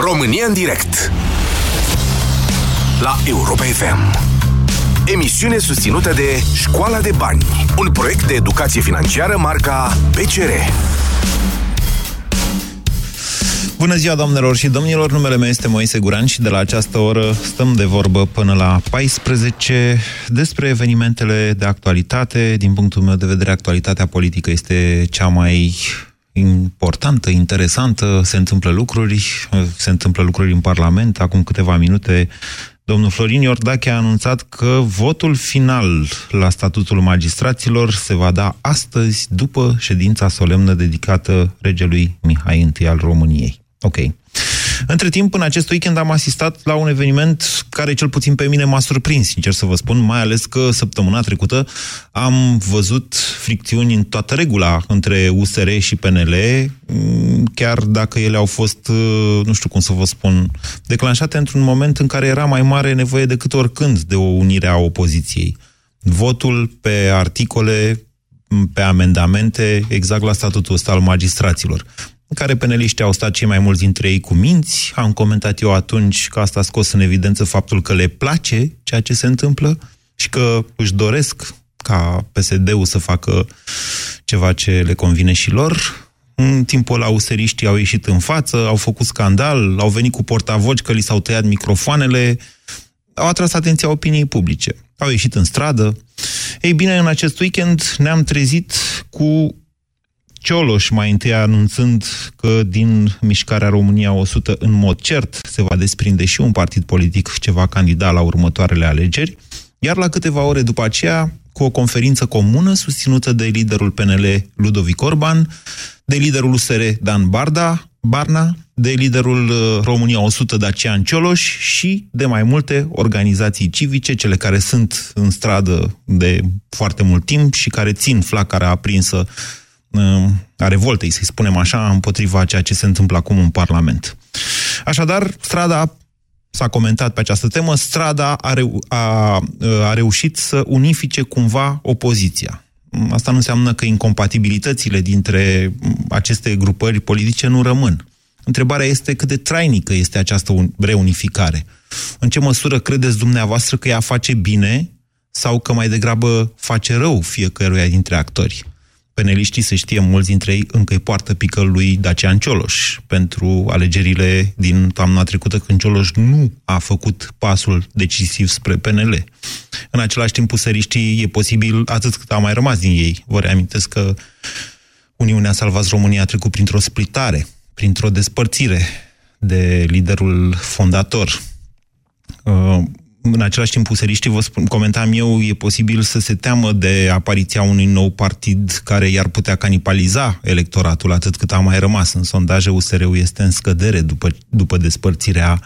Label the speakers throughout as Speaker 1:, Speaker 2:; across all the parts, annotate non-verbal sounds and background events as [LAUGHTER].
Speaker 1: România în direct La Europa FM Emisiune susținută de Școala de Bani Un proiect de educație financiară marca PCR
Speaker 2: Bună ziua, doamnelor și domnilor! Numele meu este Moise Guran și de la această oră stăm de vorbă până la 14 despre evenimentele de actualitate. Din punctul meu de vedere, actualitatea politică este cea mai importantă, interesantă, se întâmplă lucruri, se întâmplă lucruri în Parlament. Acum câteva minute, domnul Florin Iordache a anunțat că votul final la statutul magistraților se va da astăzi, după ședința solemnă dedicată regelui Mihai I al României. Ok. Între timp, în acest weekend am asistat la un eveniment care cel puțin pe mine m-a surprins, sincer să vă spun, mai ales că săptămâna trecută am văzut fricțiuni în toată regula între USR și PNL, mm, chiar dacă ele au fost, uh, nu știu cum să vă spun, declanșate într-un moment în care era mai mare nevoie decât oricând de o unire a opoziției. Votul pe articole, pe amendamente, exact la statutul ăsta al magistraților în care peneliștii au stat cei mai mulți dintre ei cu minți. Am comentat eu atunci că asta a scos în evidență faptul că le place ceea ce se întâmplă și că își doresc ca PSD-ul să facă ceva ce le convine și lor. În timpul ăla, useriștii au ieșit în față, au făcut scandal, au venit cu portavoci că li s-au tăiat microfoanele, au atras atenția opiniei publice. Au ieșit în stradă. Ei bine, în acest weekend ne-am trezit cu Cioloș mai întâi anunțând că din mișcarea România 100 în mod cert se va desprinde și un partid politic ce va candida la următoarele alegeri, iar la câteva ore după aceea, cu o conferință comună susținută de liderul PNL Ludovic Orban, de liderul USR Dan Barda, Barna, de liderul uh, România 100 Dacian Cioloș și de mai multe organizații civice, cele care sunt în stradă de foarte mult timp și care țin flacăra aprinsă a revoltei, să-i spunem așa, împotriva ceea ce se întâmplă acum în Parlament. Așadar, strada s-a comentat pe această temă, strada a, reu- a, a reușit să unifice cumva opoziția. Asta nu înseamnă că incompatibilitățile dintre aceste grupări politice nu rămân. Întrebarea este cât de trainică este această reunificare. În ce măsură credeți dumneavoastră că ea face bine sau că mai degrabă face rău fiecăruia dintre actori? Peneliștii, se știe, mulți dintre ei încă îi poartă pică lui Dacian Cioloș pentru alegerile din toamna trecută, când Cioloș nu a făcut pasul decisiv spre PNL. În același timp, puseriștii e posibil atât cât a mai rămas din ei. Vă reamintesc că Uniunea Salvați România a trecut printr-o splitare, printr-o despărțire de liderul fondator. Uh, în același timp, puseriștii, vă spun, comentam eu, e posibil să se teamă de apariția unui nou partid care i-ar putea canibaliza electoratul atât cât a mai rămas. În sondaje, USR-ul este în scădere după, după despărțirea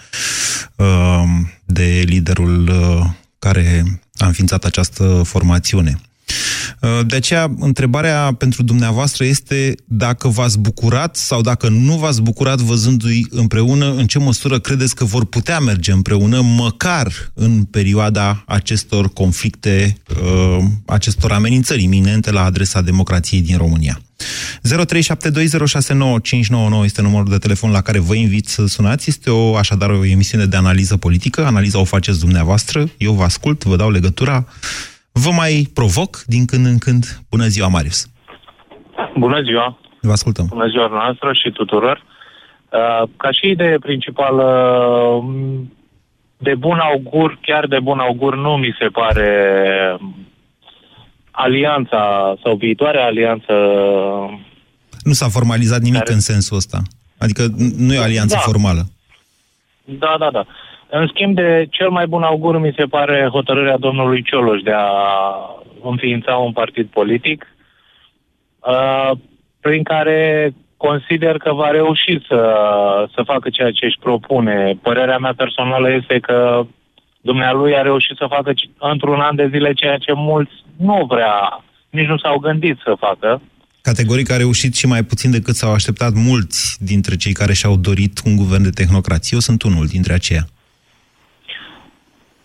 Speaker 2: uh, de liderul uh, care a înființat această formațiune. Uh, de aceea, întrebarea pentru dumneavoastră este dacă v-ați bucurat sau dacă nu v-ați bucurat văzându-i împreună, în ce măsură credeți că vor putea merge împreună, măcar în perioada acestor conflicte, uh, acestor amenințări iminente la adresa democrației din România. 0372069599 este numărul de telefon la care vă invit să sunați. Este o, așadar o emisiune de analiză politică. Analiza o faceți dumneavoastră. Eu vă ascult, vă dau legătura. Vă mai provoc din când în când. Bună ziua, Marius!
Speaker 3: Bună ziua!
Speaker 2: Vă ascultăm!
Speaker 3: Bună ziua noastră și tuturor! Uh, ca și idee principală, de bun augur, chiar de bun augur, nu mi se pare alianța sau viitoarea alianță.
Speaker 2: Nu s-a formalizat nimic care... în sensul ăsta. Adică nu e o alianță da. formală.
Speaker 3: Da, da, da. În schimb de cel mai bun augur mi se pare hotărârea domnului Cioloș de a înființa un partid politic uh, prin care consider că va reuși să, să facă ceea ce își propune. Părerea mea personală este că dumnealui a reușit să facă într-un an de zile ceea ce mulți nu vrea, nici nu s-au gândit să facă.
Speaker 2: Categoric a reușit și mai puțin decât s-au așteptat mulți dintre cei care și-au dorit un guvern de tehnocrație. Eu sunt unul dintre aceia.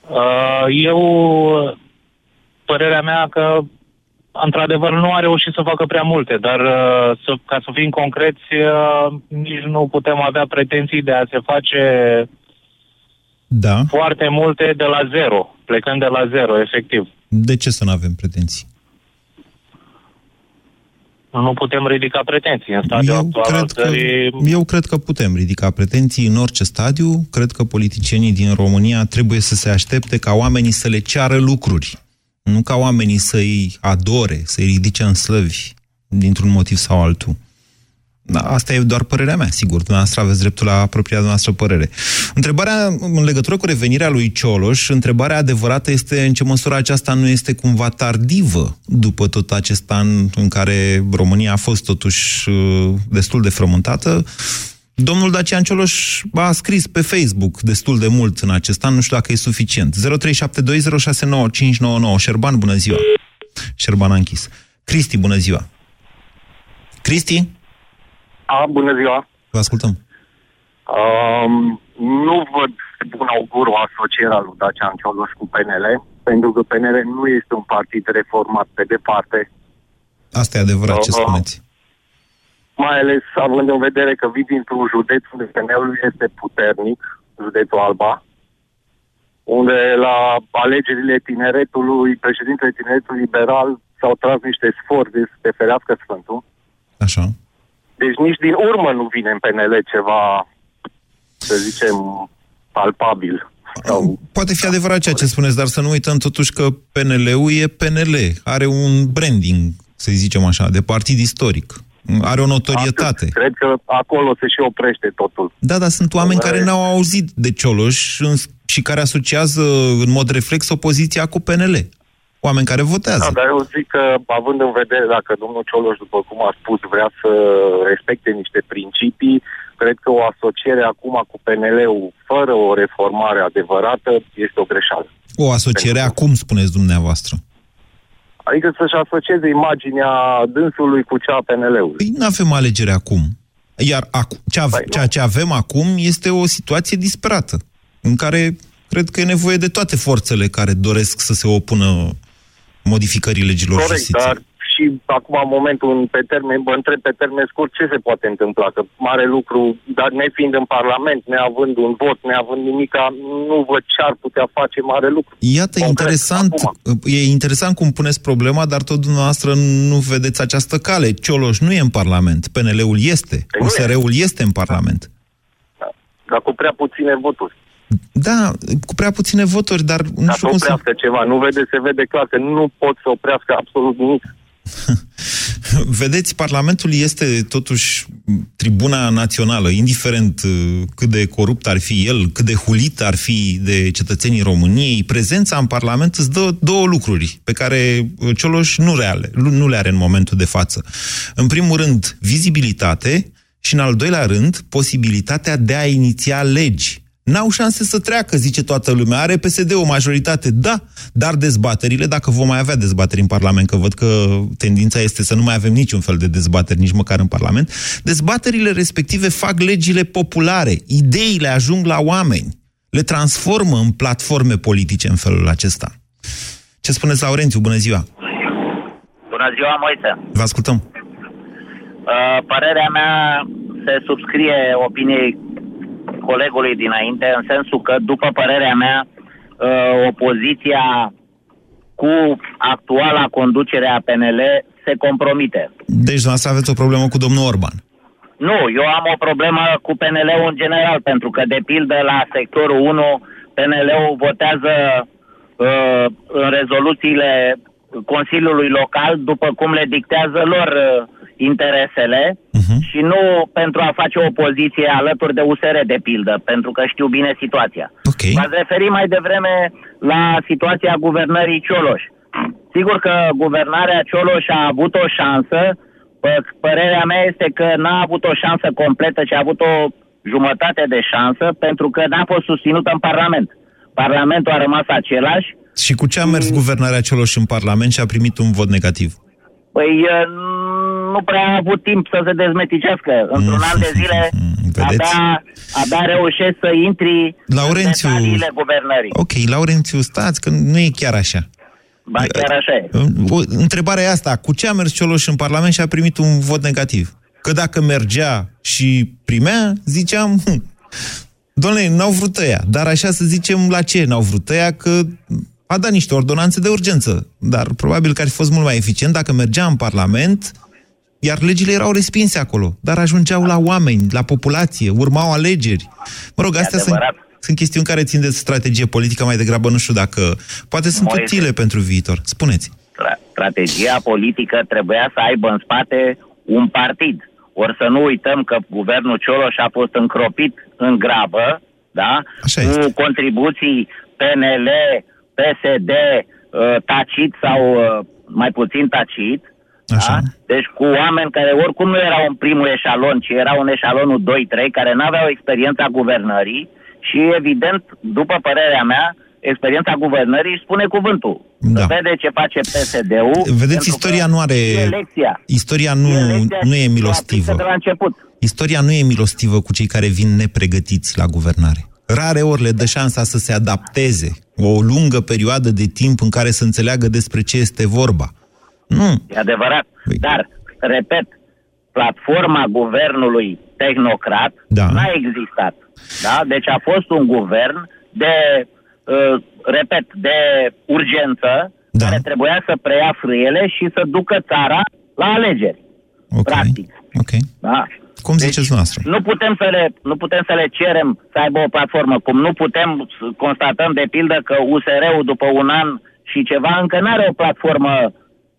Speaker 3: Uh, eu, părerea mea că într-adevăr, nu a reușit să facă prea multe, dar uh, să, ca să fim concreți, uh, nici nu putem avea pretenții de a se face
Speaker 2: Da.
Speaker 3: foarte multe de la zero, plecând de la zero, efectiv.
Speaker 2: De ce să nu avem pretenții?
Speaker 3: Nu putem ridica pretenții în stadiul
Speaker 2: Eu
Speaker 3: actual al
Speaker 2: cred, că,
Speaker 3: țării.
Speaker 2: eu cred că putem ridica pretenții în orice stadiu. Cred că politicienii din România trebuie să se aștepte ca oamenii să le ceară lucruri. Nu ca oamenii să-i adore, să-i ridice în slăvi dintr-un motiv sau altul. Da, asta e doar părerea mea, sigur. Dumneavoastră aveți dreptul la propria noastră părere. Întrebarea în legătură cu revenirea lui Cioloș, întrebarea adevărată este în ce măsură aceasta nu este cumva tardivă după tot acest an în care România a fost totuși uh, destul de frământată. Domnul Dacian Cioloș a scris pe Facebook destul de mult în acest an, nu știu dacă e suficient. 0372069599. Șerban, bună ziua! Șerban a închis. Cristi, bună ziua! Cristi?
Speaker 4: A, bună ziua!
Speaker 2: Vă ascultăm.
Speaker 4: Um, nu văd de bun augur o asociere a lui Dacian Cioloș cu PNL, pentru că PNL nu este un partid reformat pe departe,
Speaker 2: Asta e adevărat ce
Speaker 4: Uh,
Speaker 2: spuneți.
Speaker 4: mai ales având în vedere că vii dintr-un județ unde PNL-ul este puternic, județul Alba, unde la alegerile tineretului, președintele tineretului liberal s-au tras niște sfori de să te ferească Sfântul.
Speaker 2: Așa.
Speaker 4: Deci nici din urmă nu vine în PNL ceva, să zicem, palpabil. Sau...
Speaker 2: Poate fi adevărat ceea ce spuneți, dar să nu uităm totuși că PNL-ul e PNL. Are un branding, să zicem așa, de partid istoric. Are o notorietate.
Speaker 4: Atât. Cred că acolo se și oprește totul.
Speaker 2: Da, dar sunt oameni
Speaker 4: Da,
Speaker 2: care
Speaker 4: e-
Speaker 2: n-au auzit de Cioloș în- și care asociază în mod reflex opoziția cu PNL. Oameni care votează.
Speaker 4: Da, dar eu zic că, având în vedere dacă domnul Cioloș, după cum a spus, vrea să respecte niște principii, cred că o asociere acum cu PNL-ul fără o reformare adevărată este o greșeală.
Speaker 2: O asociere
Speaker 4: Pentru-
Speaker 2: acum, spuneți dumneavoastră.
Speaker 4: Adică să-și asocieze imaginea dânsului cu cea a PNL-ului.
Speaker 2: Păi nu avem alegere acum. Iar acu- ce ave-
Speaker 4: Păi nu.
Speaker 2: ceea ce avem acum este o situație disperată, în care cred că e nevoie de toate forțele care doresc să se opună modificării legilor
Speaker 4: Corect,
Speaker 2: justiției.
Speaker 4: dar și acum, în momentul, în- pe termen, vă întreb pe termen scurt, ce se poate întâmpla? Că mare lucru, dar nefiind în Parlament, neavând un vot, neavând nimica, nu văd ce ar putea face mare lucru.
Speaker 2: Iată,
Speaker 4: Concret,
Speaker 2: interesant,
Speaker 4: acum.
Speaker 2: e interesant cum puneți problema, dar tot dumneavoastră nu vedeți această cale. Cioloș nu e în Parlament, PNL-ul este,
Speaker 4: Păi nu e.
Speaker 2: USR-ul este în Parlament.
Speaker 4: Dar cu prea puține voturi.
Speaker 2: Da, cu prea puține voturi, dar nu
Speaker 4: Ca
Speaker 2: știu
Speaker 4: să
Speaker 2: cum să...
Speaker 4: oprească ceva. Nu vede, se vede clar că nu pot să oprească absolut nimic. [LAUGHS]
Speaker 2: Vedeți, Parlamentul este totuși tribuna națională, indiferent uh, cât de corupt ar fi el, cât de hulit ar fi de cetățenii României, prezența în Parlament îți dă două lucruri pe care uh, Cioloș nu, reale, nu le are în momentul de față. În primul rând, vizibilitate și în al doilea rând, posibilitatea de a iniția legi. N-au șanse să treacă, zice toată lumea. Are PSD o majoritate, da, dar dezbaterile, dacă vom mai avea dezbateri în Parlament, că văd că tendința este să nu mai avem niciun fel de dezbateri, nici măcar în Parlament, dezbaterile respective fac legile populare, ideile ajung la oameni, le transformă în platforme politice în felul acesta. Ce spuneți, Laurențiu? Bună ziua!
Speaker 5: Bună ziua, Moise.
Speaker 2: Vă ascultăm.
Speaker 5: Uh, părerea mea se subscrie opiniei colegului dinainte, în sensul că, după părerea mea, uh, opoziția cu actuala conducere a PNL se compromite.
Speaker 2: Deci, dumneavoastră aveți o problemă cu domnul Orban.
Speaker 5: Nu, eu am o problemă cu PNL-ul în general, pentru că, de pildă, la sectorul 1, PNL-ul votează uh, în rezoluțiile Consiliului Local după cum le dictează lor uh, interesele
Speaker 2: Mhm.
Speaker 5: și nu pentru a face opoziție alături de USR, de pildă, pentru că știu bine situația.
Speaker 2: Ok.
Speaker 5: V-ați referit mai devreme la situația guvernării Cioloș. Sigur că guvernarea Cioloș a avut o șansă, Pă- părerea mea este că n-a avut o șansă completă, ci a avut o jumătate de șansă, pentru că n-a fost susținută în Parlament. Parlamentul a rămas același.
Speaker 2: Și cu ce a mers guvernarea Cioloș în Parlament și a primit un vot negativ?
Speaker 5: Păi eh, nu prea a avut timp să se dezmeticească. Într-un an de zile
Speaker 2: Vedeți?
Speaker 5: abia, abia reușești să intri
Speaker 2: Laurențiu.
Speaker 5: în detaliile guvernării.
Speaker 2: Ok, Laurențiu, stați, că nu e chiar așa.
Speaker 5: Ba chiar așa e.
Speaker 2: O, întrebarea e asta. Cu ce a mers Cioloș în Parlament și a primit un vot negativ? Că dacă mergea și primea, ziceam, hm, Doamne, n-au vrut ăia, dar așa să zicem la ce n-au vrut ăia, că a dat niște ordonanțe de urgență, dar probabil că ar fi fost mult mai eficient dacă mergea în Parlament, iar legile erau respinse acolo, dar ajungeau la oameni, la populație, urmau alegeri. Mă rog, astea sunt, sunt chestiuni care țin de strategie politică mai degrabă, nu știu dacă... Poate sunt Moise. utile pentru viitor. Spuneți.
Speaker 5: Strategia politică trebuia să aibă în spate un partid ori să nu uităm că guvernul Cioloș a fost încropit în grabă, da?
Speaker 2: Așa
Speaker 5: cu este. contribuții PNL, PSD, uh, tacit sau uh, mai puțin tacit. Așa. Da? Deci cu oameni care oricum nu erau în primul eșalon, ci erau în eșalonul 2-3, care nu aveau experiența guvernării și, evident, după părerea mea, experiența guvernării spune cuvântul. Da. Vede ce face PSD-ul.
Speaker 2: Vedeți, istoria nu are...
Speaker 5: Elecția.
Speaker 2: Istoria nu, e nu e milostivă.
Speaker 5: De la început.
Speaker 2: Istoria nu e milostivă cu cei care vin nepregătiți la guvernare. Rare ori le dă șansa să se adapteze o lungă perioadă de timp în care să înțeleagă despre ce este vorba. Nu.
Speaker 5: E adevărat. Păi. Dar, repet, platforma guvernului tehnocrat
Speaker 2: da.
Speaker 5: n-a existat. Da? Deci a fost un guvern de uh, repet, de urgență, da. care trebuia să preia frâiele și să ducă țara la alegeri.
Speaker 2: Okay.
Speaker 5: Practic.
Speaker 2: Ok.
Speaker 5: Da.
Speaker 2: Cum deci, ziceți noastră?
Speaker 5: Nu putem, să le, nu putem să le cerem să aibă o platformă, cum nu putem constatăm de pildă că USR-ul după un an și ceva încă nu are o platformă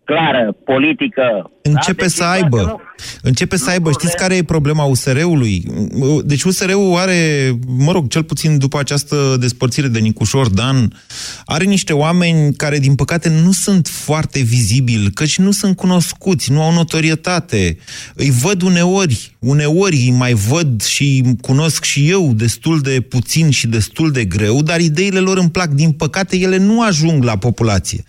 Speaker 5: clară, politică.
Speaker 2: Începe da? deci să aibă. Nu, Începe să aibă. Știți care e problema USR-ului? Deci USR-ul are, mă rog, cel puțin după această despărțire de Nicușor Dan, are niște oameni care, din păcate, nu sunt foarte vizibili, căci nu sunt cunoscuți, nu au notorietate. Îi văd uneori, uneori îi mai văd și cunosc și eu destul de puțin și destul de greu, dar ideile lor îmi plac. Din păcate, ele nu ajung la populație.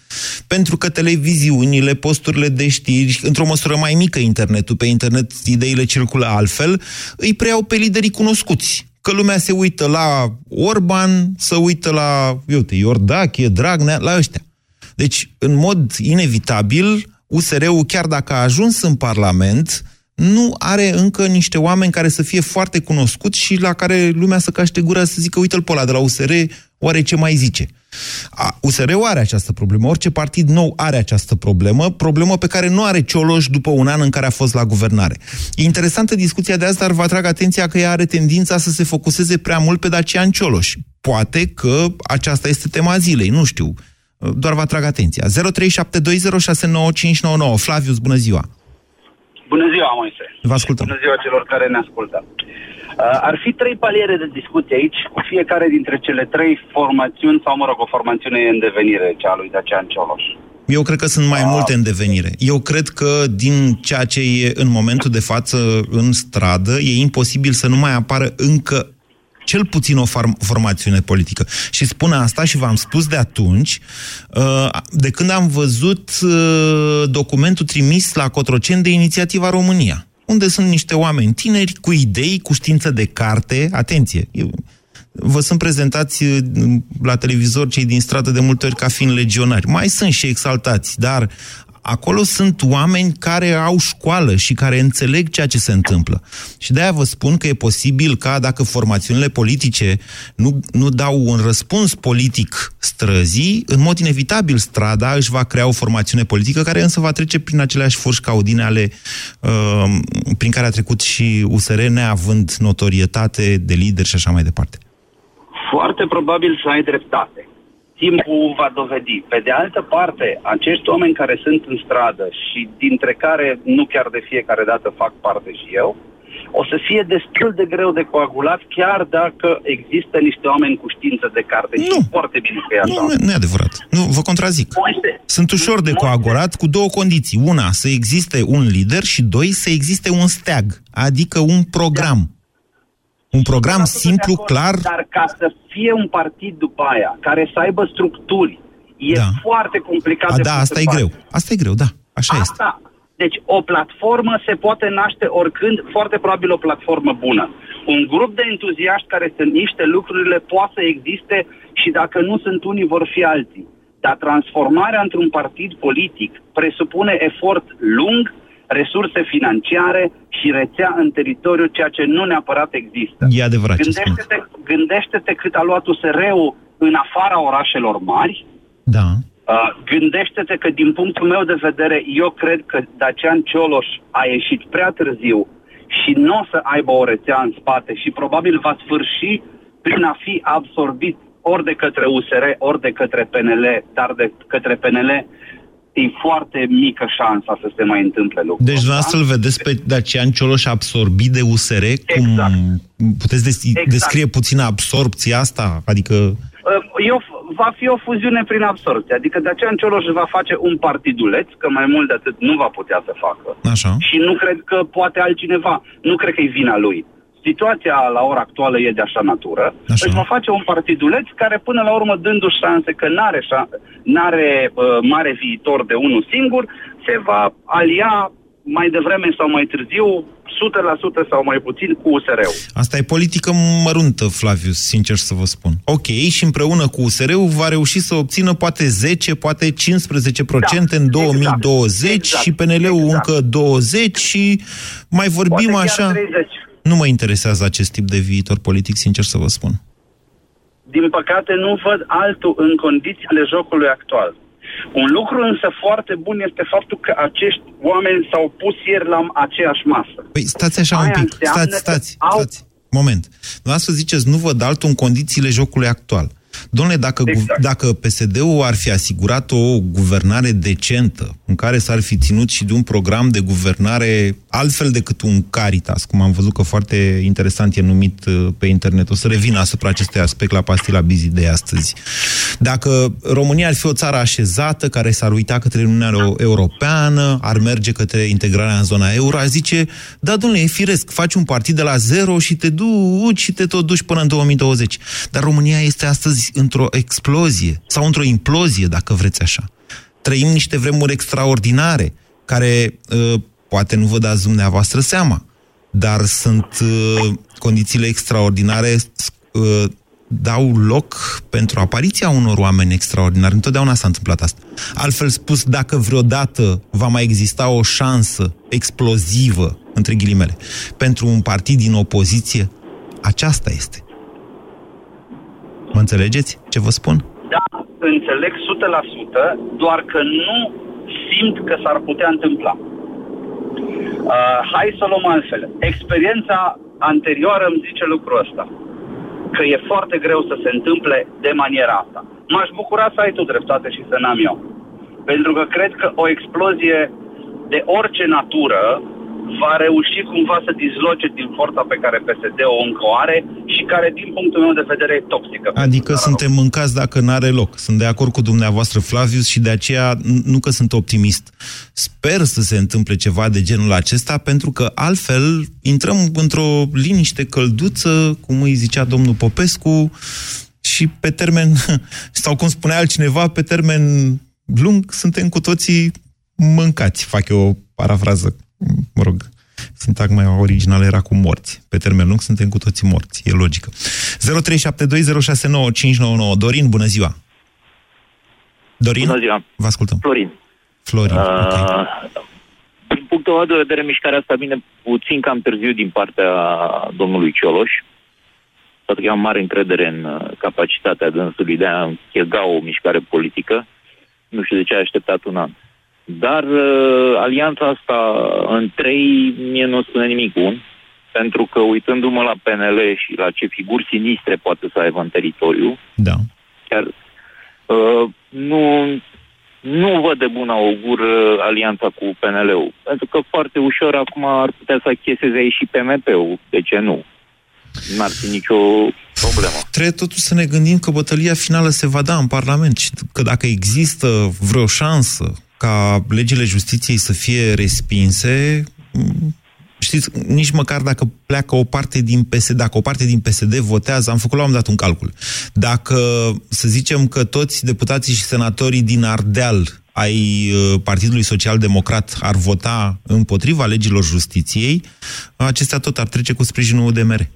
Speaker 2: Pentru că televiziunile, posturile de știri, într-o măsură mai mică internetul, pe internet ideile circulă altfel, îi preiau pe liderii cunoscuți. Că lumea se uită la Orban, să uită la, uite, Iordache, Dragnea, la ăștia. Deci, în mod inevitabil, USR-ul, chiar dacă a ajuns în Parlament, nu are încă niște oameni care să fie foarte cunoscuți și la care lumea să caște gura să zică, uite-l pe ăla de la USR, oare ce mai zice? USR-ul are această problemă, orice partid nou are această problemă, problemă pe care nu are Cioloș după un an în care a fost la guvernare. E interesantă discuția de azi, dar vă atrag atenția că ea are tendința să se focuseze prea mult pe Dacian Cioloș. Poate că aceasta este tema zilei, nu știu. Doar vă atrag atenția. 0372069599. Flavius, bună ziua!
Speaker 6: Bună ziua, Moise!
Speaker 2: Vă ascultăm!
Speaker 6: Bună ziua celor care ne ascultă! Uh, ar fi trei paliere de discuție aici, cu fiecare dintre cele trei formațiuni, sau mă rog, o formațiune în devenire, cea a lui Dacian Cioloș.
Speaker 2: Eu cred că sunt mai uh. multe în devenire. Eu cred că din ceea ce e în momentul de față în stradă, e imposibil să nu mai apară încă cel puțin o formațiune politică. Și spun asta și v-am spus de atunci, uh, de când am văzut documentul trimis la Cotroceni de Inițiativa România unde sunt niște oameni tineri cu idei, cu știință de carte. Atenție! Eu, vă sunt prezentați uh, la televizor cei din stradă de multe ori ca fiind legionari. Mai sunt și exaltați, dar acolo sunt oameni care au școală și care înțeleg ceea ce se întâmplă. Și de-aia vă spun că e posibil ca dacă formațiunile politice nu, nu dau un răspuns politic străzii, în mod inevitabil strada își va crea o formațiune politică care însă va trece prin aceleași furși caudine ale uh, prin care a trecut și USR, neavând notorietate de lider și așa mai departe.
Speaker 6: Foarte probabil să ai dreptate timpul va dovedi. Pe de altă parte, acești oameni care sunt în stradă și dintre care nu chiar de fiecare dată fac parte și eu, o să fie destul de greu de coagulat, chiar dacă există niște oameni cu știință de carte. Nu. Și foarte bine că e așa.
Speaker 2: Nu, nu e adevărat. Nu, vă contrazic. Moise. Sunt ușor de Moise. coagulat cu două condiții. Una, să existe un lider și doi, să existe un steag, adică un program. Da. Un program simplu, acord, clar.
Speaker 6: Dar ca să fie un partid după aia, care să aibă structuri, e da. foarte complicat.
Speaker 2: A,
Speaker 6: de
Speaker 2: da, asta e greu. Asta e greu, da. Așa asta, este.
Speaker 6: Deci o platformă se poate naște oricând, foarte probabil o platformă bună. Un grup de entuziaști care sunt niște lucrurile poate să existe și dacă nu sunt unii, vor fi alții. Dar transformarea într-un partid politic presupune efort lung, resurse financiare și rețea în teritoriu, ceea ce nu neapărat există.
Speaker 2: E adevărat
Speaker 6: gândește-te, gândește-te cât a luat USR-ul în afara orașelor mari.
Speaker 2: Da.
Speaker 6: Uh, gândește-te că din punctul meu de vedere, eu cred că Dacian Cioloș a ieșit prea târziu și nu o să aibă o rețea în spate și probabil va sfârși prin a fi absorbit ori de către USR, ori de către PNL, dar de către PNL e foarte mică șansa să se mai întâmple lucrul
Speaker 2: Deci dumneavoastră îl vedeți pe Dacian Cioloș absorbit de USR?
Speaker 6: Exact.
Speaker 2: Cum puteți des-
Speaker 6: Exact.
Speaker 2: descrie puțin absorpția asta? Adică...
Speaker 6: Uh, Eu, va fi o fuziune prin absorție. Adică Dacian Cioloș va face un partiduleț, că mai mult de atât nu va putea să facă.
Speaker 2: Așa.
Speaker 6: Și nu cred că poate altcineva. Nu cred că e vina lui. Situația la ora actuală e de așa natură.
Speaker 2: Așa.
Speaker 6: Își va face un partiduleț care până la urmă dându-și șanse că n-are, șa- n-are uh, mare viitor de unul singur, se va alia mai devreme sau mai târziu 100% sau mai puțin cu USR-ul.
Speaker 2: Asta e politică măruntă, Flavius, sincer să vă spun. Ok, și împreună cu USR-ul va reuși să obțină poate 10, poate 15%
Speaker 6: Da,
Speaker 2: în
Speaker 6: exact,
Speaker 2: 2020
Speaker 6: exact,
Speaker 2: și PNL-ul
Speaker 6: exact.
Speaker 2: încă 20 și mai vorbim
Speaker 6: Poate chiar
Speaker 2: așa...
Speaker 6: 30.
Speaker 2: Nu mă interesează acest tip de viitor politic, sincer să vă spun.
Speaker 6: din păcate, nu văd altul în condițiile jocului actual. Un lucru însă foarte bun este faptul că acești oameni s-au pus ieri la aceeași masă.
Speaker 2: Păi stați așa
Speaker 6: Aia
Speaker 2: un pic,
Speaker 6: înseamnă
Speaker 2: stați,
Speaker 6: că
Speaker 2: stați,
Speaker 6: au-
Speaker 2: stați. Moment. Dumneavoastră ziceți, nu văd altul în condițiile jocului actual. Domnule, dacă,
Speaker 6: Exact.
Speaker 2: exact. dacă PSD-ul ar fi asigurat o guvernare decentă, în care s-ar fi ținut și de un program de guvernare altfel decât un Caritas, cum am văzut că foarte interesant e numit uh, pe internet, o să revin asupra acestui aspect la pastila Bizi de astăzi. Dacă România ar fi o țară așezată, care s-ar uita către Uniunea Euro- Europeană, ar merge către integrarea în zona euro, ar zice, da, domnule, e firesc, faci un partid de la zero și te duci și te tot duci până în 2020. Dar România este astăzi într-o explozie sau într-o implozie, dacă vreți așa. Trăim niște vremuri extraordinare, care uh, poate nu vă dați dumneavoastră seama, dar sunt uh, condițiile extraordinare uh, dau loc pentru apariția unor oameni extraordinari. Întotdeauna s-a întâmplat asta. Altfel spus, dacă vreodată va mai exista o șansă explozivă, între ghilimele, pentru un partid din opoziție, aceasta este. Mă înțelegeți ce vă spun?
Speaker 6: Da, înțeleg 100%, doar că nu simt că s-ar putea întâmpla. Uh, hai să o luăm altfel. Experiența anterioară îmi zice lucrul ăsta. Că e foarte greu să se întâmple de maniera asta. M-aș bucura să ai tu dreptate și să n-am eu. Pentru că cred că o explozie de orice natură va reuși cumva să dizloce din forța pe care PSD-o încă o are și care, din punctul meu de vedere, e toxică.
Speaker 2: Adică suntem mâncați dacă n-are loc. Sunt de acord cu dumneavoastră, Flavius, și de aceea n- nu că sunt optimist. Sper să se întâmple ceva de genul acesta, pentru că altfel intrăm într-o liniște călduță, cum îi zicea domnul Popescu, și pe termen, [LAUGHS] sau cum spunea altcineva, pe termen lung, suntem cu toții mâncați. Fac eu o parafrază, mă rog, sintagma originală era cu morți. Pe termen lung suntem cu toții morți, e logică. 0372069599. Dorin, bună ziua! Dorin?
Speaker 7: Bună ziua.
Speaker 2: Vă ascultăm.
Speaker 7: Florin.
Speaker 2: Florin, ok.
Speaker 7: Uh, din punctul meu de vedere, mișcarea asta vine puțin cam târziu din partea domnului Cioloș. Pentru că eu am mare încredere în uh, capacitatea dânsului de a închega o mișcare politică. Nu știu de ce a așteptat un an. Dar uh, alianța asta în trei mie nu spune nimic bun. Pentru că uitându-mă la PNL și la ce figuri sinistre poate să aibă în teritoriu,
Speaker 2: Da.
Speaker 7: chiar uh, nu, nu văd de bun augur uh, alianța cu PNL-ul. Pentru că foarte ușor acum ar putea să acheseze aici și PMP-ul. De ce nu? N-ar fi nicio problemă.
Speaker 2: Trebuie totuși să ne gândim că bătălia finală se va da în Parlament și că dacă există vreo șansă ca legile justiției să fie respinse, m, știți, nici măcar dacă pleacă o parte din PSD, dacă o parte din PSD votează, am făcut la un dat un calcul. Dacă, să zicem că toți deputații și senatorii din Ardeal ai uh, Partidului Social Democrat ar vota împotriva legilor justiției, acestea tot ar trece cu sprijinul UDMR.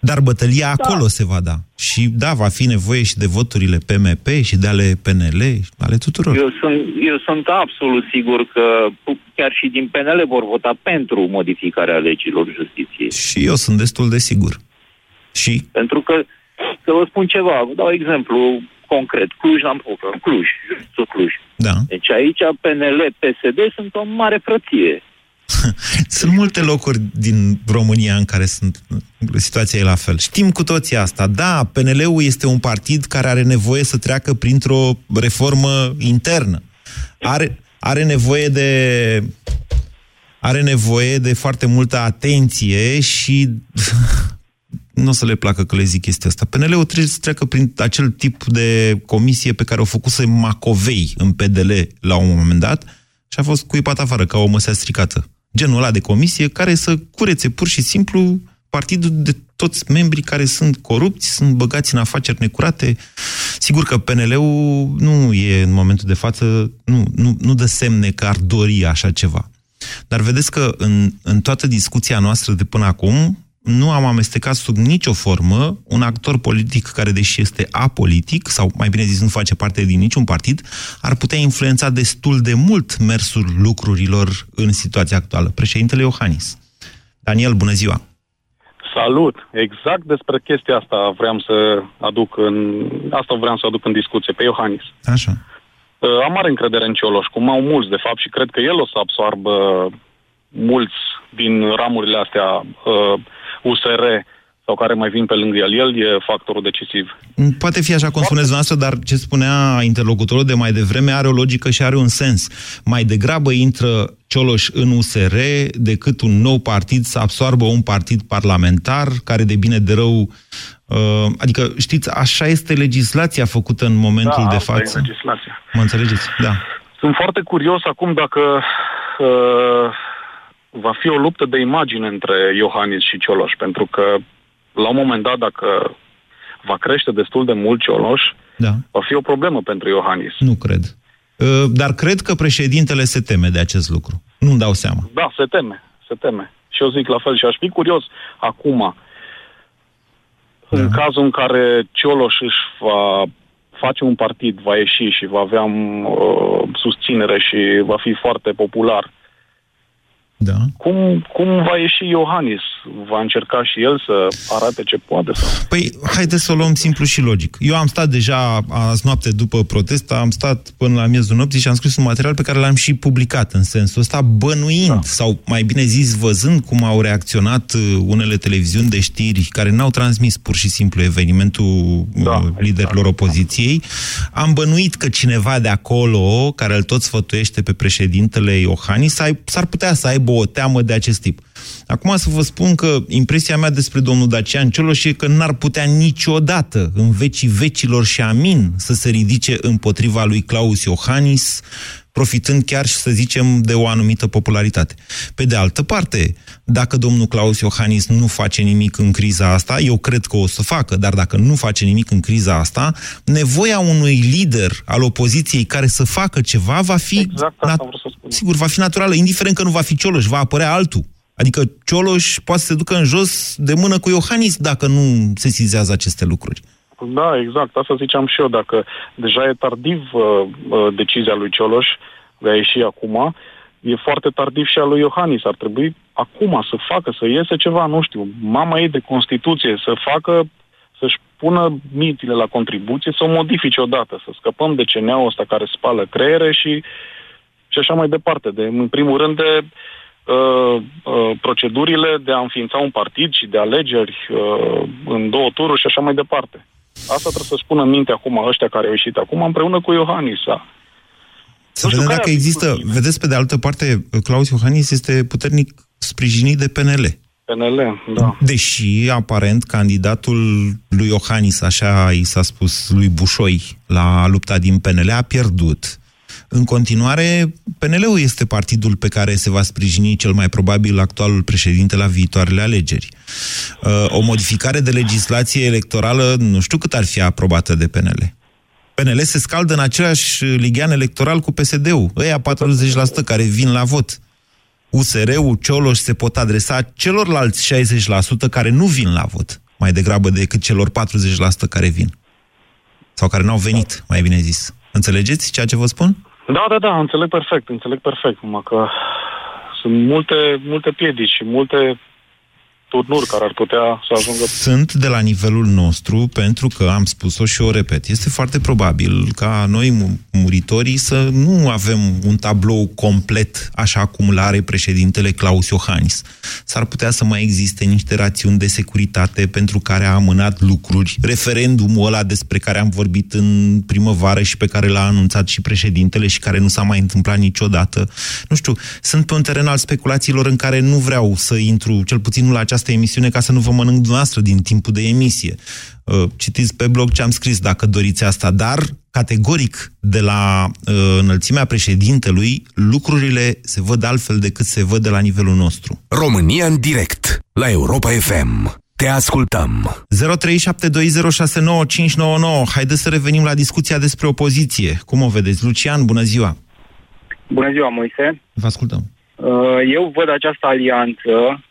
Speaker 2: Dar bătălia acolo se va da. Și Și da, va fi nevoie și de voturile PMP și de ale PNL, ale tuturor.
Speaker 7: Eu sunt, eu sunt absolut sigur că chiar și din PNL vor vota pentru modificarea legilor justiției.
Speaker 2: Și eu sunt destul de sigur. Și?
Speaker 7: Pentru că, să vă spun ceva, vă dau exemplu concret, Cluj-Napoca, Cluj, justițul Cluj.
Speaker 2: Da.
Speaker 7: Deci aici PNL, PSD sunt o mare frăție. [LAUGHS]
Speaker 2: sunt multe locuri din România în care sunt situația e la fel. Știm cu toții asta. Da, PNL-ul este un partid care are nevoie să treacă printr-o reformă internă. Are, are nevoie de are nevoie de foarte multă atenție și [LAUGHS] nu o să le placă că le zic chestia asta. PNL-ul trebuie să treacă prin acel tip de comisie pe care o făcuse Macovei în PDL la un moment dat și a fost cuipat afară ca o măsea stricată. Genul ăla de comisie care să curețe pur și simplu partidul de toți membrii care sunt corupți, sunt băgați în afaceri necurate. Sigur că PNL-ul nu e în momentul de față, nu, nu, nu dă semne că ar dori așa ceva. Dar vedeți că în, în toată discuția noastră de până acum, nu am amestecat sub nicio formă un actor politic care, deși este apolitic, sau mai bine zis, nu face parte din niciun partid, ar putea influența destul de mult mersul lucrurilor în situația actuală. Președintele Iohannis. Daniel, bună ziua!
Speaker 8: Salut! Exact despre chestia asta vreau să aduc în, asta vreau să aduc în discuție, pe Iohannis.
Speaker 2: Așa.
Speaker 8: Uh, am mare încredere în Cioloș, cum au mulți, de fapt, și cred că el o să absoarbă mulți din ramurile astea uh, USR sau care mai vin pe lângă el. El e factorul decisiv.
Speaker 2: Poate fi așa cum spuneți noastră, dar ce spunea interlocutorul de mai devreme are o logică și are un sens. Mai degrabă intră Cioloș în USR decât un nou partid să absoarbă un partid parlamentar care de bine de rău uh, adică, știți, așa este legislația făcută în momentul
Speaker 8: da,
Speaker 2: de față.
Speaker 8: E legislația.
Speaker 2: Mă înțelegeți? Da.
Speaker 8: Sunt foarte curios acum dacă uh, va fi o luptă de imagine între Iohannis și Cioloș, pentru că la un moment dat, dacă va crește destul de mult Cioloș,
Speaker 2: da.
Speaker 8: va fi o problemă pentru Iohannis.
Speaker 2: Nu cred. Uh, dar cred că președintele se teme de acest lucru. Nu-mi dau seama.
Speaker 8: Da, se teme. Se teme. Și eu zic la fel. Și aș fi curios acum, da. în cazul în care Cioloș își va face un partid, va ieși și va avea uh, susținere și va fi foarte popular,
Speaker 2: da.
Speaker 8: Cum, cum va ieși Iohannis? Va încerca și el să arate ce poate? Sau?
Speaker 2: Păi, haideți să o luăm simplu și logic. Eu am stat deja azi noapte după protest, am stat până la miezul nopții și am scris un material pe care l-am și publicat în sensul ăsta, bănuind, da. sau mai bine zis, văzând cum au reacționat uh, unele televiziuni de știri care n-au transmis pur și simplu evenimentul uh, da, liderilor exact. opoziției, am bănuit că cineva de acolo, care îl tot sfătuiește pe președintele Iohannis, s-ar putea să aibă aibă o teamă de acest tip. Acum să vă spun că impresia mea despre domnul Dacian Cioloș e că n-ar putea niciodată, în vecii vecilor și amin, să se ridice împotriva lui Claus Iohannis, profitând chiar și, să zicem, de o anumită popularitate. Pe de altă parte, dacă domnul Claus Iohannis nu face nimic în criza asta, eu cred că o să facă, dar dacă nu face nimic în criza asta, nevoia unui lider al opoziției care să facă ceva va fi,
Speaker 8: exact nat-
Speaker 2: sigur, va fi naturală, indiferent că nu va fi Cioloș, va apărea altul. Adică Cioloș poate să se ducă în jos de mână cu Iohannis dacă nu se sizează aceste lucruri.
Speaker 8: Da, exact. Asta ziceam și eu. Dacă deja e tardiv uh, uh, decizia lui Cioloș de a ieși acum, e foarte tardiv și a lui Iohannis. Ar trebui acum să facă, să iese ceva, nu știu, mama ei de Constituție, să facă, să-și pună mitile la contribuție, să o modifice odată, să scăpăm de CNA-ul ăsta care spală creiere și, și așa mai departe. De, în primul rând de uh, uh, procedurile de a înființa un partid și de alegeri uh, în două tururi și așa mai departe. Asta trebuie să spună în minte acum ăștia care au ieșit acum împreună cu Iohannis.
Speaker 2: Să vedem dacă există... Vedeți, pe de altă parte, Claus Iohannis este puternic sprijinit de PNL.
Speaker 8: PNL, da.
Speaker 2: Deși, aparent, candidatul lui Iohannis, așa i s-a spus lui Bușoi, la lupta din PNL, a pierdut. În continuare, PNL-ul este partidul pe care se va sprijini cel mai probabil actualul președinte la viitoarele alegeri. Uh, o modificare de legislație electorală, nu știu cât ar fi aprobată de PNL. PNL se scaldă în același ligian electoral cu PSD-ul, ăia 40% care vin la vot. USR-ul, Cioloș se pot adresa celorlalți 60% care nu vin la vot. mai degrabă decât celor 40% care vin. Sau care n-au venit, mai bine zis. Înțelegeți ceea ce vă spun?
Speaker 8: Da, da, da, înțeleg perfect, înțeleg perfect. Numai că sunt multe, multe piedici și multe turnuri care ar putea să ajungă...
Speaker 2: Sunt de la nivelul nostru, pentru că, am spus-o și o repet, este foarte probabil ca noi, muritorii, să nu avem un tablou complet așa cum l are președintele Claus Iohannis. S-ar putea să mai existe niște rațiuni de securitate pentru care a amânat lucruri. Referendumul ăla despre care am vorbit în primăvară și pe care l-a anunțat și președintele și care nu s-a mai întâmplat niciodată. Nu știu, sunt pe un teren al speculațiilor în care nu vreau să intru, cel puțin nu la această această emisiune ca să nu vă mănânc dumneavoastră din timpul de emisie. Uh, citiți pe blog ce am scris dacă doriți asta, dar categoric de la uh, înălțimea președintelui lucrurile se văd altfel decât se văd de la nivelul nostru.
Speaker 1: România în direct la Europa FM. Te ascultăm.
Speaker 2: 0372069599. Haideți să revenim la discuția despre opoziție. Cum o vedeți? Lucian, bună ziua!
Speaker 9: Bună ziua, Moise!
Speaker 2: Vă ascultăm.
Speaker 9: Uh, eu văd această alianță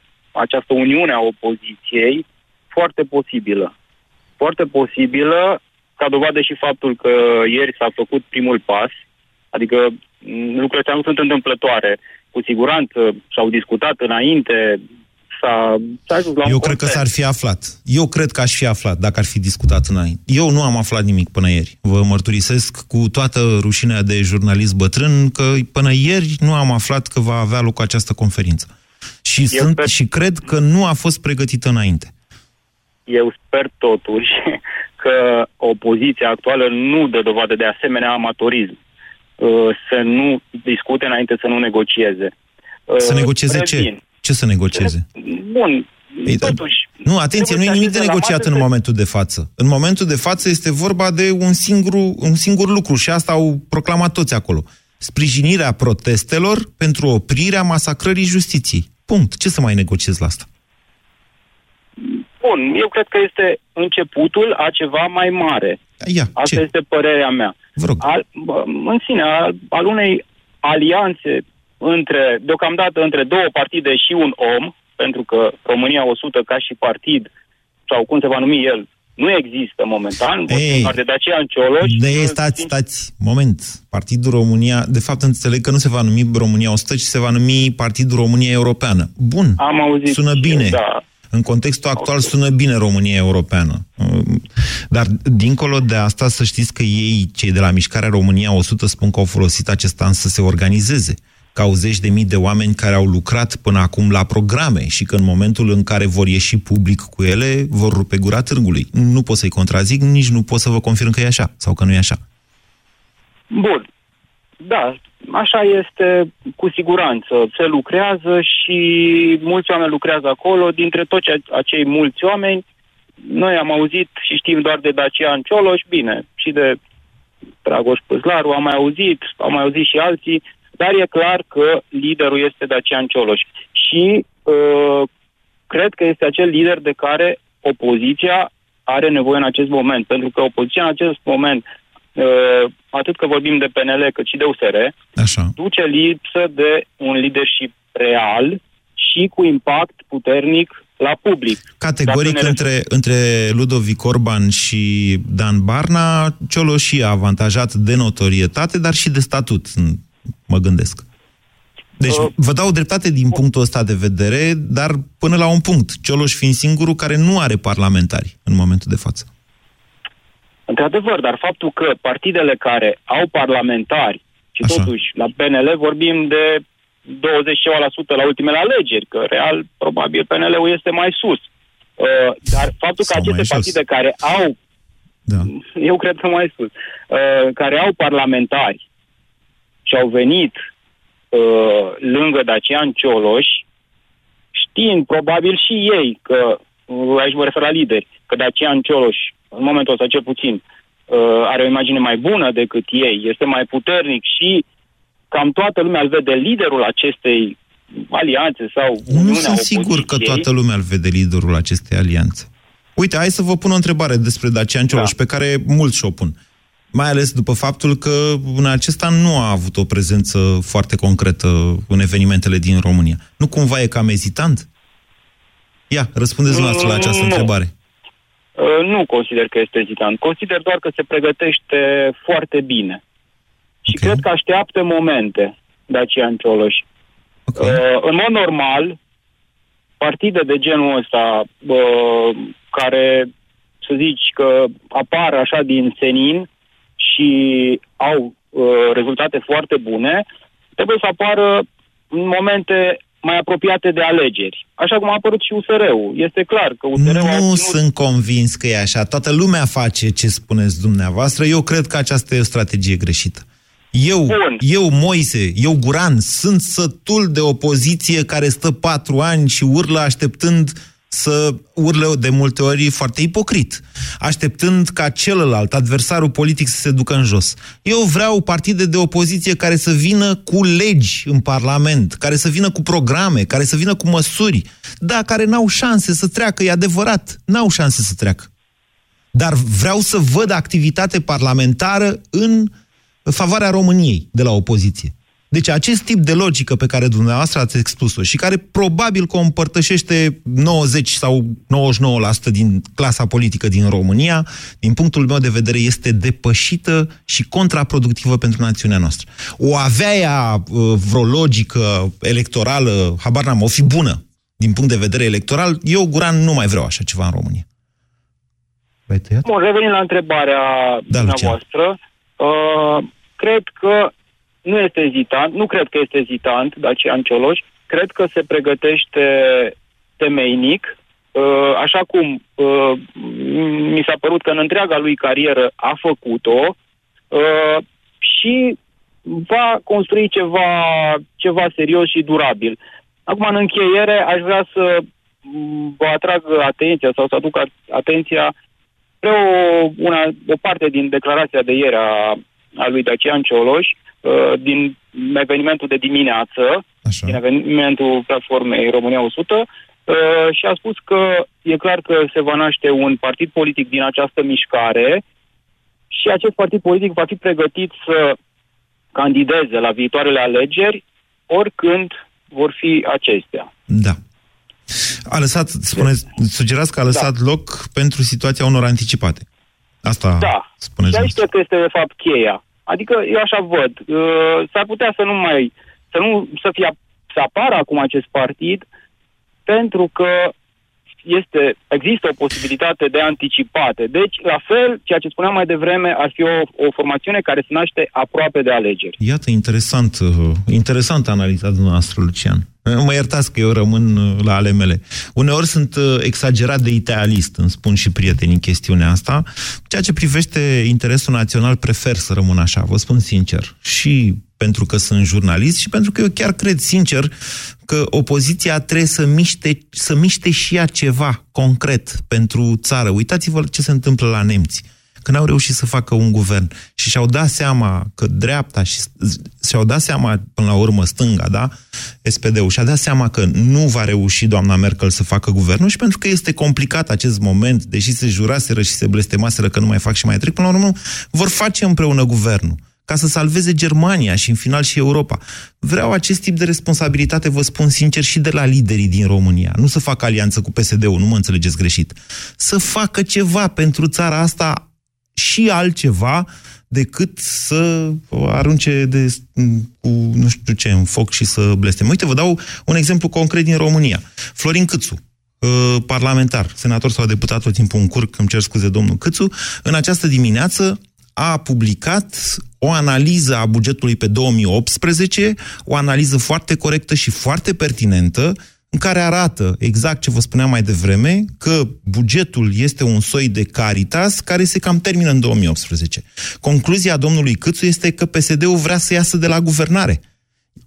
Speaker 9: această uniune a opoziției foarte posibilă. Foarte posibilă, ca dovadă și faptul că ieri s-a făcut primul pas, adică lucrurile astea nu sunt întâmplătoare. Cu siguranță s-au discutat înainte, s-a, s-a ajuns la
Speaker 2: Eu cred că s-ar fi aflat. Eu cred că aș fi aflat dacă ar fi discutat înainte. Eu nu am aflat nimic până ieri. Vă mărturisesc cu toată rușinea de jurnalist bătrân că până ieri nu am aflat că va avea loc această conferință. Și, Eu sunt, sper... și cred că nu a fost pregătită înainte.
Speaker 9: Eu sper totuși [LAUGHS] că opoziția actuală nu dă dovadă de asemenea amatorism. Uh, să nu discute înainte să nu negocieze.
Speaker 2: Uh, să negocieze ce? Ce să negocieze?
Speaker 9: Bun, ei, totuși...
Speaker 2: Nu, atenție, nu e nimic de negociat în momentul de față. În momentul de față este vorba de un singur, un singur lucru și asta au proclamat toți acolo. Sprijinirea protestelor pentru oprirea masacrării justiției. Punct. Ce să mai negociez la asta?
Speaker 9: Bun, eu cred că este începutul a ceva mai mare.
Speaker 2: Ia,
Speaker 9: Asta
Speaker 2: ce?
Speaker 9: este părerea mea.
Speaker 2: Vă rog.
Speaker 9: Al, în sine, al, al unei alianțe între, deocamdată între două partide și un om, pentru că România 100 ca și partid, sau cum se va numi el, nu există momentan, Ei, de Dacian Cioloș.
Speaker 2: De stați, stați, moment. Partidul România, de fapt înțeleg că nu se va numi România 100, ci se va numi Partidul România Europeană. Bun,
Speaker 9: Am auzit
Speaker 2: sună bine.
Speaker 9: Eu, da.
Speaker 2: În contextul actual okay. sună bine România Europeană. Dar, dincolo de asta, să știți că ei, cei de la Mișcarea România 100, spun că au folosit acest an să se organizeze că au zeci de mii de oameni care au lucrat până acum la programe și că în momentul în care vor ieși public cu ele, vor rupe gura târgului. Nu pot să-i contrazic, nici nu pot să vă confirm că e așa sau că nu e așa.
Speaker 9: Bun. Da, așa este cu siguranță. Se lucrează și mulți oameni lucrează acolo. Dintre toți acei mulți oameni, noi am auzit și știm doar de Dacian Cioloș, bine, și de Dragoș Păzlaru, am mai auzit, am mai auzit și alții, dar e clar că liderul este Dacian Cioloș. Și uh, cred că este acel lider de care opoziția are nevoie în acest moment. Pentru că opoziția în acest moment, uh, atât că vorbim de PNL cât și de USR,
Speaker 2: Așa.
Speaker 9: duce lipsă de un leadership real și cu impact puternic la public.
Speaker 2: Categoric, ne... între, între Ludovic Orban și Dan Barna, Cioloș e avantajat de notorietate, dar și de statut mă gândesc. Deci uh, vă dau dreptate din punctul ăsta de vedere, dar până la un punct. Cioloș fiind singurul care nu are parlamentari în momentul de față.
Speaker 9: Într-adevăr, dar faptul că partidele care au parlamentari și Așa. totuși la PNL vorbim de 20 la sută la ultimele alegeri, că real probabil PNL-ul este mai sus. Uh, dar faptul că Sau aceste partide care au,
Speaker 2: da.
Speaker 9: eu cred că mai sus, uh, care au parlamentari și au venit uh, lângă Dacian Cioloș, știind probabil și ei că, uh, aici mă refer la lideri, că Dacian Cioloș, în momentul ăsta cel puțin, uh, are o imagine mai bună decât ei, este mai puternic și cam toată lumea îl vede liderul acestei alianțe sau
Speaker 2: Nu sunt sigur că toată lumea îl vede liderul acestei alianțe. Uite, hai să vă pun o întrebare despre Dacian Cioloș, da. pe care mulți și-o pun mai ales după faptul că în acest an nu a avut o prezență foarte concretă în evenimentele din România. Nu cumva e cam ezitant? Ia, răspundeți noastră la această
Speaker 9: nu.
Speaker 2: întrebare.
Speaker 9: Uh, nu consider că este ezitant. Consider doar că se pregătește foarte bine. Și
Speaker 2: Ok.
Speaker 9: cred că așteaptă momente Dacian Cioloș.
Speaker 2: Ok.
Speaker 9: Uh, în mod normal, partide de genul ăsta, uh, care, să zici că apar așa din senin și au uh, rezultate foarte bune, trebuie să apară în momente mai apropiate de alegeri. Așa cum a apărut și USR-ul. Este clar că USR-ul a
Speaker 2: Nu
Speaker 9: obținut...
Speaker 2: sunt convins că e așa. Toată lumea face ce spuneți dumneavoastră. Eu cred că aceasta e o strategie greșită. Eu,
Speaker 9: Bun.
Speaker 2: eu, Moise, eu, Guran, sunt sătul de opoziție care stă patru ani și urlă așteptând să urle de multe ori foarte ipocrit, așteptând ca celălalt, adversarul politic, să se ducă în jos. Eu vreau partide de opoziție care să vină cu legi în Parlament, care să vină cu programe, care să vină cu măsuri, da, care n-au șanse să treacă, e adevărat, n-au șanse să treacă. Dar vreau să văd activitate parlamentară în favoarea României de la opoziție. Deci acest tip de logică pe care dumneavoastră ați expus-o și care probabil că o împărtășește 90 sau 99% din clasa politică din România, din punctul meu de vedere este depășită și contraproductivă pentru națiunea noastră. O avea ea uh, vreo logică electorală, habar n-am, o fi bună din punct de vedere electoral, eu, Guran, nu mai vreau așa ceva în România. L-ai tăiat?
Speaker 9: Bun, revenind la întrebarea
Speaker 2: Da,
Speaker 9: dumneavoastră, uh, cred că nu este ezitant, nu cred că este ezitant Dacian Cioloș, cred că se pregătește temeinic, uh, așa cum uh, mi s-a părut că în întreaga lui carieră a făcut-o uh, și va construi ceva, ceva serios și durabil. Acum, în încheiere, aș vrea să m, vă atrag atenția sau să aduc a- atenția spre o, una, o parte din declarația de ieri a, a lui Dacian Cioloș, uh, din evenimentul de dimineață,
Speaker 2: Așa.
Speaker 9: din evenimentul platformei România 100, uh, și a spus că e clar că se va naște un partid politic din această mișcare și acest partid politic va fi pregătit să candideze la viitoarele alegeri oricând vor fi acestea.
Speaker 2: Da. A lăsat, spuneți, sugerați că a lăsat da. loc pentru situația unor anticipate. Asta
Speaker 9: Da.
Speaker 2: spuneți.
Speaker 9: Și aici
Speaker 2: dumneavoastră.
Speaker 9: cred că este de fapt cheia. Adică eu așa văd. Uh, s-ar putea să nu mai să nu să fie să apară acum acest partid pentru că este, există o posibilitate de anticipate. Deci, la fel, ceea ce spuneam mai devreme, ar fi o, o formațiune care se naște aproape de alegeri.
Speaker 2: Iată, interesant, uh, interesant analiza dumneavoastră, Lucian. Uh, Mă iertați că eu rămân uh, la ale mele. Uneori sunt uh, exagerat de idealist, îmi spun și prietenii chestiunea asta. Ceea ce privește interesul național, prefer să rămân așa, vă spun sincer. Și pentru că sunt jurnalist și pentru că eu chiar cred sincer că opoziția trebuie să miște, să miște și ea ceva concret pentru țară. Uitați-vă ce se întâmplă la nemți când au reușit să facă un guvern și și-au dat seama că dreapta și și-au dat seama până la urmă stânga, da? SPD-ul și-a dat seama că nu va reuși doamna Merkel să facă guvernul și pentru că este complicat acest moment, deși se juraseră și se blestemaseră că nu mai fac și mai trec, până la urmă vor face împreună guvernul ca să salveze Germania și în final și Europa. Vreau acest tip de responsabilitate, vă spun sincer, și de la liderii din România. Nu să facă alianță cu PSD-ul, nu mă înțelegeți greșit. Să facă ceva pentru țara asta și altceva decât să arunce de, cu nu știu ce în foc și să blesteme. Uite, vă dau un exemplu concret din România. Florin Câțu, uh, parlamentar, senator sau deputat tot timpul în curc, îmi cer scuze domnul Câțu, în această dimineață a publicat o analiză a bugetului pe 2018, o analiză foarte corectă și foarte pertinentă, în care arată exact ce vă spuneam mai devreme, că bugetul este un soi de caritas care se cam termină în 2018. Concluzia domnului Câțu este că PSD-ul vrea să iasă de la guvernare.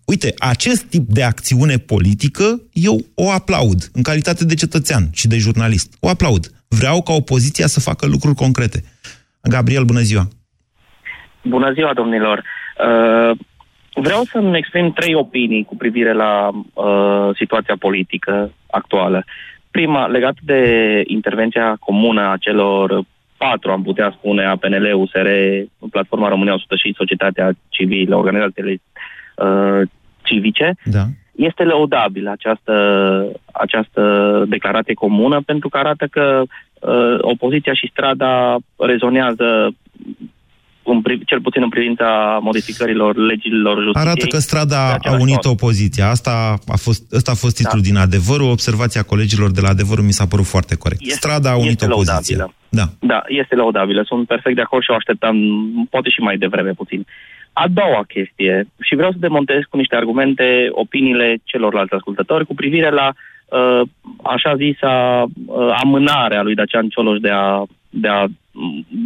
Speaker 2: Uite, acest tip de acțiune politică eu o aplaud în calitate de cetățean și de jurnalist. O aplaud. Vreau ca opoziția să facă lucruri concrete. Gabriel, bună ziua!
Speaker 10: Bună ziua, domnilor! Uh, vreau să-mi exprim trei opinii cu privire la uh, situația politică actuală. Prima, legat de intervenția comună a celor patru, am putea spune, a PNL, USR, Platforma România 100 și Societatea Civilă, organizațiile uh, civice,
Speaker 2: Da.
Speaker 10: este lăudabilă această, această declarație comună pentru că arată că uh, opoziția și strada rezonează în, cel puțin în privința modificărilor legilor justiției.
Speaker 2: Arată că strada a unit fapt. opoziția. Asta a fost, ăsta a fost titlul da. din adevărul. Observația colegilor de la adevărul mi s-a părut foarte corect. Este, strada a unit opoziția. Laudabilă.
Speaker 10: Da. da, este laudabilă. Sunt perfect de acord și o așteptam poate și mai devreme puțin. A doua chestie, și vreau să demontez cu niște argumente opiniile celorlalți ascultători cu privire la uh, așa zisa uh, amânare a lui Dacian Cioloș de a, de a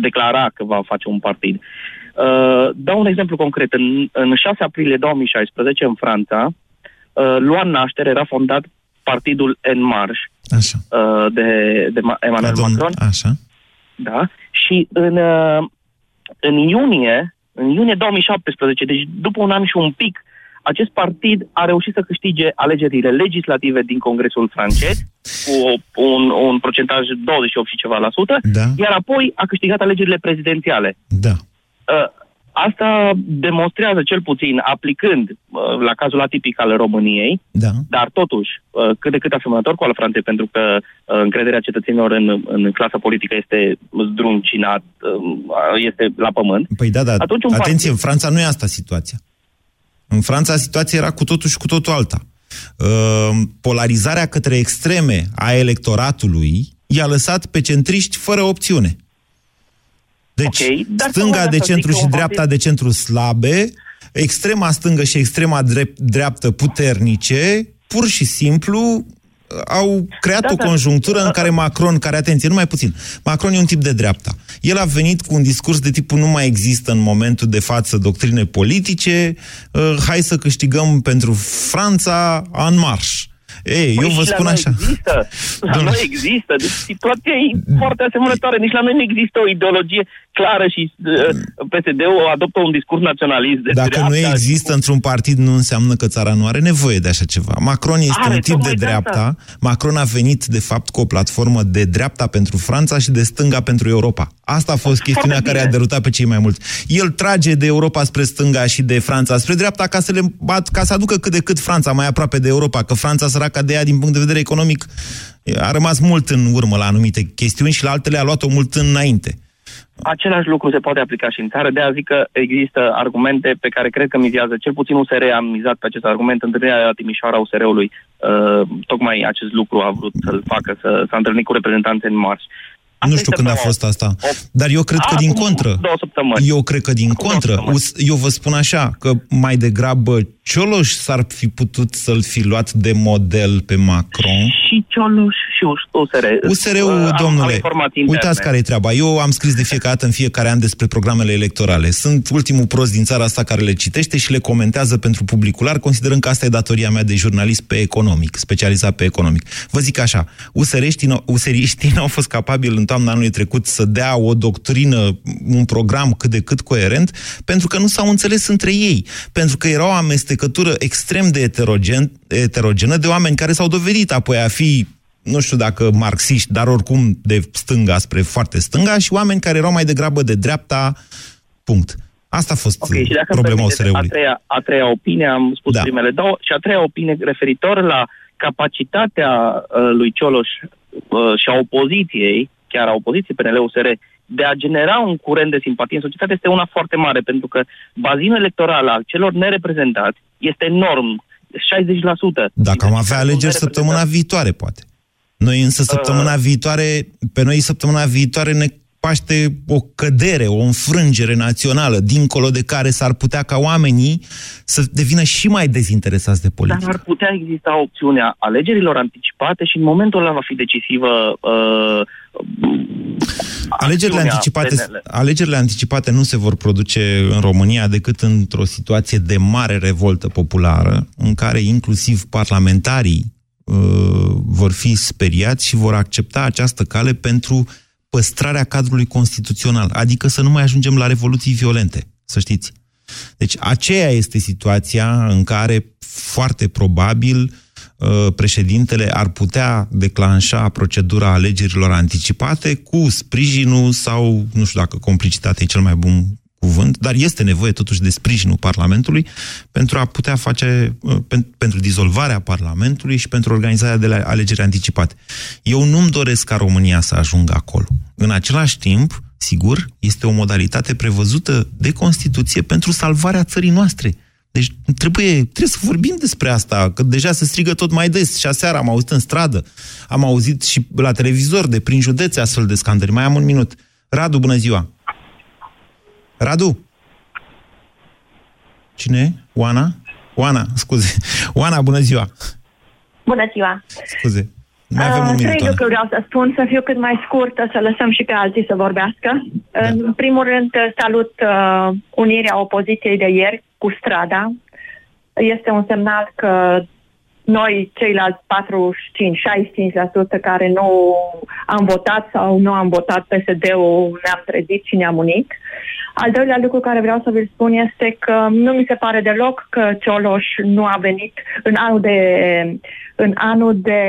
Speaker 10: declara că va face un partid. Uh, dau un exemplu concret. În, în 6 aprilie 2016, în Franța, uh, lua naștere, era fondat partidul En Marche
Speaker 2: așa.
Speaker 10: Uh, de, de Emmanuel Macron.
Speaker 2: Așa.
Speaker 10: Da? Și în, uh, în iunie, în iunie 2017, deci după un an și un pic, acest partid a reușit să câștige alegerile legislative din Congresul francez cu un, un procentaj 28 și ceva la sută,
Speaker 2: da.
Speaker 10: iar apoi a câștigat alegerile prezidențiale.
Speaker 2: Da.
Speaker 10: Uh, asta demonstrează cel puțin, aplicând uh, la cazul atipic al României,
Speaker 2: da.
Speaker 10: dar totuși uh, cât de cât asemănător cu al Franței, pentru că încrederea cetățenilor în, în clasa politică este zdruncinat, este la pământ.
Speaker 2: Păi da, da, Atunci atenție, partid... în Franța nu e asta situația. În Franța situația era cu totul și cu totul alta. Polarizarea către extreme a electoratului i-a lăsat pe centriști fără opțiune. Deci, okay, stânga de centru și dreapta de centru slabe, extrema stângă și extrema drept, dreaptă puternice, pur și simplu au creat da, o da. conjunctură da, în care Macron, care, atenție, numai puțin, Macron e un tip de dreapta. El a venit cu un discurs de tipul nu mai există în momentul de față doctrine politice, uh, hai să câștigăm pentru Franța în marș. Ei, păi eu vă spun așa.
Speaker 10: Există. La noi există. Deci situația e foarte asemănătoare. Nici la noi nu există o ideologie clară și uh, PSD-ul adoptă un discurs naționalist. De
Speaker 2: Dacă dreapta, nu există și... într-un partid, nu înseamnă că țara nu are nevoie de așa ceva. Macron este are, un tip de dreapta. De Macron a venit, de fapt, cu o platformă de dreapta pentru Franța și de stânga pentru Europa. Asta a fost chestiunea care a derutat pe cei mai mulți. El trage de Europa spre stânga și de Franța spre dreapta ca să le bat, ca să aducă cât de cât Franța mai aproape de Europa, că Franța săraca de ea din punct de vedere economic a rămas mult în urmă la anumite chestiuni și la altele a luat-o mult înainte.
Speaker 10: Același lucru se poate aplica și în țară, de a zic că există argumente pe care cred că mizează, cel puțin USR a mizat pe acest argument, întâlnirea la Timișoara USR-ului, uh, tocmai acest lucru a vrut să-l facă, să s-a întâlnit cu reprezentanți în marș.
Speaker 2: Asta nu știu când a fost asta. Dar eu cred că din contră. Eu cred că din contră. Eu vă spun așa, că mai degrabă Cioloș s-ar fi putut să-l fi luat de model pe Macron.
Speaker 10: Și Cioloș și USR.
Speaker 2: USR-ul, domnule, uitați care e treaba. Eu am scris de fiecare dată în fiecare an despre programele electorale. Sunt ultimul prost din țara asta care le citește și le comentează pentru publicular, considerând că asta e datoria mea de jurnalist pe economic, specializat pe economic. Vă zic așa, useriștii, useriștii n-au fost capabili în toamna anului trecut să dea o doctrină, un program cât de cât coerent, pentru că nu s-au înțeles între ei. Pentru că erau amestecări amestecătură extrem de heterogen, heterogenă de oameni care s-au dovedit apoi a fi nu știu dacă marxiști, dar oricum de stânga spre foarte stânga și oameni care erau mai degrabă de dreapta, punct. Asta a fost okay, și dacă problema OSR-ului.
Speaker 10: A treia, a treia opinie, am spus da. primele două, și a treia opinie referitor la capacitatea uh, lui Cioloș uh, și a opoziției, chiar a opoziției PNL-USR, de a genera un curent de simpatie în societate este una foarte mare, pentru că bazinul electoral al celor nereprezentați este enorm, 60%.
Speaker 2: Dacă am avea alegeri săptămâna viitoare, poate. Noi însă săptămâna uh... viitoare, pe noi săptămâna viitoare ne paște o cădere, o înfrângere națională, dincolo de care s-ar putea ca oamenii să devină și mai dezinteresați de politică.
Speaker 10: Dar ar putea exista opțiunea alegerilor anticipate și în momentul ăla va fi decisivă uh,
Speaker 2: Alegerile anticipate, alegerile anticipate nu se vor produce în România decât într-o situație de mare revoltă populară, în care inclusiv parlamentarii uh, vor fi speriați și vor accepta această cale pentru păstrarea cadrului constituțional, adică să nu mai ajungem la revoluții violente, să știți. Deci aceea este situația în care foarte probabil Uh, președintele ar putea declanșa procedura alegerilor anticipate cu sprijinul sau, nu știu dacă complicitatea e cel mai bun cuvânt, dar este nevoie totuși de sprijinul Parlamentului pentru a putea face, uh, pentru dizolvarea Parlamentului și pentru organizarea de alegeri anticipate. Eu nu-mi doresc ca România să ajungă acolo. În același timp, sigur, este o modalitate prevăzută de Constituție pentru salvarea țării noastre. Deci trebuie, trebuie să vorbim despre asta, că deja se strigă tot mai des. Și aseară am auzit în stradă, am auzit și la televizor de prin județe astfel de scandări. Mai am un minut. Radu, bună ziua! Radu? Cine? Oana? Oana, scuze. Oana, bună ziua!
Speaker 11: Bună ziua!
Speaker 2: Scuze. Mai avem un
Speaker 11: uh,
Speaker 2: minut,
Speaker 11: Trei lucruri vreau să spun, să fiu cât mai scurtă, să lăsăm și pe alții să vorbească. Da. În primul rând, salut uh, unirea opoziției de ieri cu strada. Este un semnal că noi, ceilalți 45-65% care nu am votat sau nu am votat PSD-ul, ne-am trezit și ne-am unit. Al doilea lucru care vreau să vi-l spun este că nu mi se pare deloc că Cioloș nu a venit în anul de, în anul de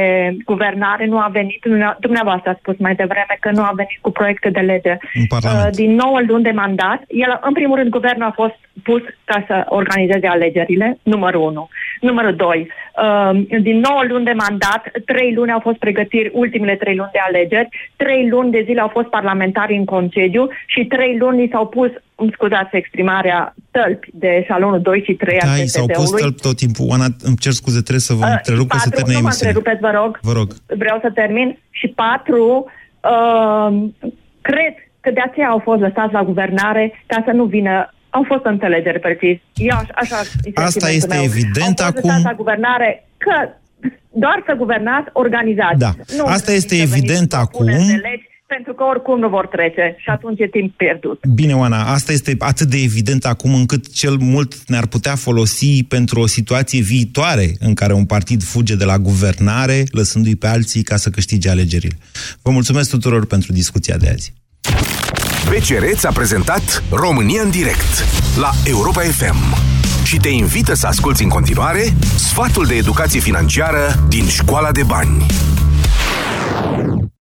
Speaker 11: guvernare, nu a venit, dumneavoastră a spus mai devreme că nu a venit cu proiecte de lege.
Speaker 2: Uh,
Speaker 11: din 9 luni de mandat, el, în primul rând, guvernul a fost pus ca să organizeze alegerile, numărul 1. Numărul 2, uh, din 9 luni de mandat, 3 luni au fost pregătiri, ultimele 3 luni de alegeri, 3 luni de zile au fost parlamentari în concediu și 3 luni s-au pus îmi scuzați exprimarea, tălpi de salonul 2 și 3
Speaker 2: da,
Speaker 11: al
Speaker 2: s-au pus tălpi tot timpul. Oana, îmi cer scuze, trebuie să vă uh, întrerup, că se termină
Speaker 11: Nu mă întrerupeți, vă rog.
Speaker 2: Vă rog.
Speaker 11: Vreau să termin. Și patru, uh, cred că de aceea au fost lăsați la guvernare ca să nu vină au fost înțelegeri precis. Eu așa, așa
Speaker 2: Asta este meu. evident
Speaker 11: au
Speaker 2: acum.
Speaker 11: la guvernare că doar să guvernați organizați.
Speaker 2: Da. Nu Asta este evident acum. De legi,
Speaker 11: pentru că oricum nu vor trece și atunci e timp pierdut.
Speaker 2: Bine, Oana, asta este atât de evident acum încât cel mult ne-ar putea folosi pentru o situație viitoare în care un partid fuge de la guvernare, lăsându-i pe alții ca să câștige alegerile. Vă mulțumesc tuturor pentru discuția de azi.
Speaker 1: BCR a prezentat România în direct la Europa FM și te invită să asculti în continuare sfatul de educație financiară din Școala de Bani.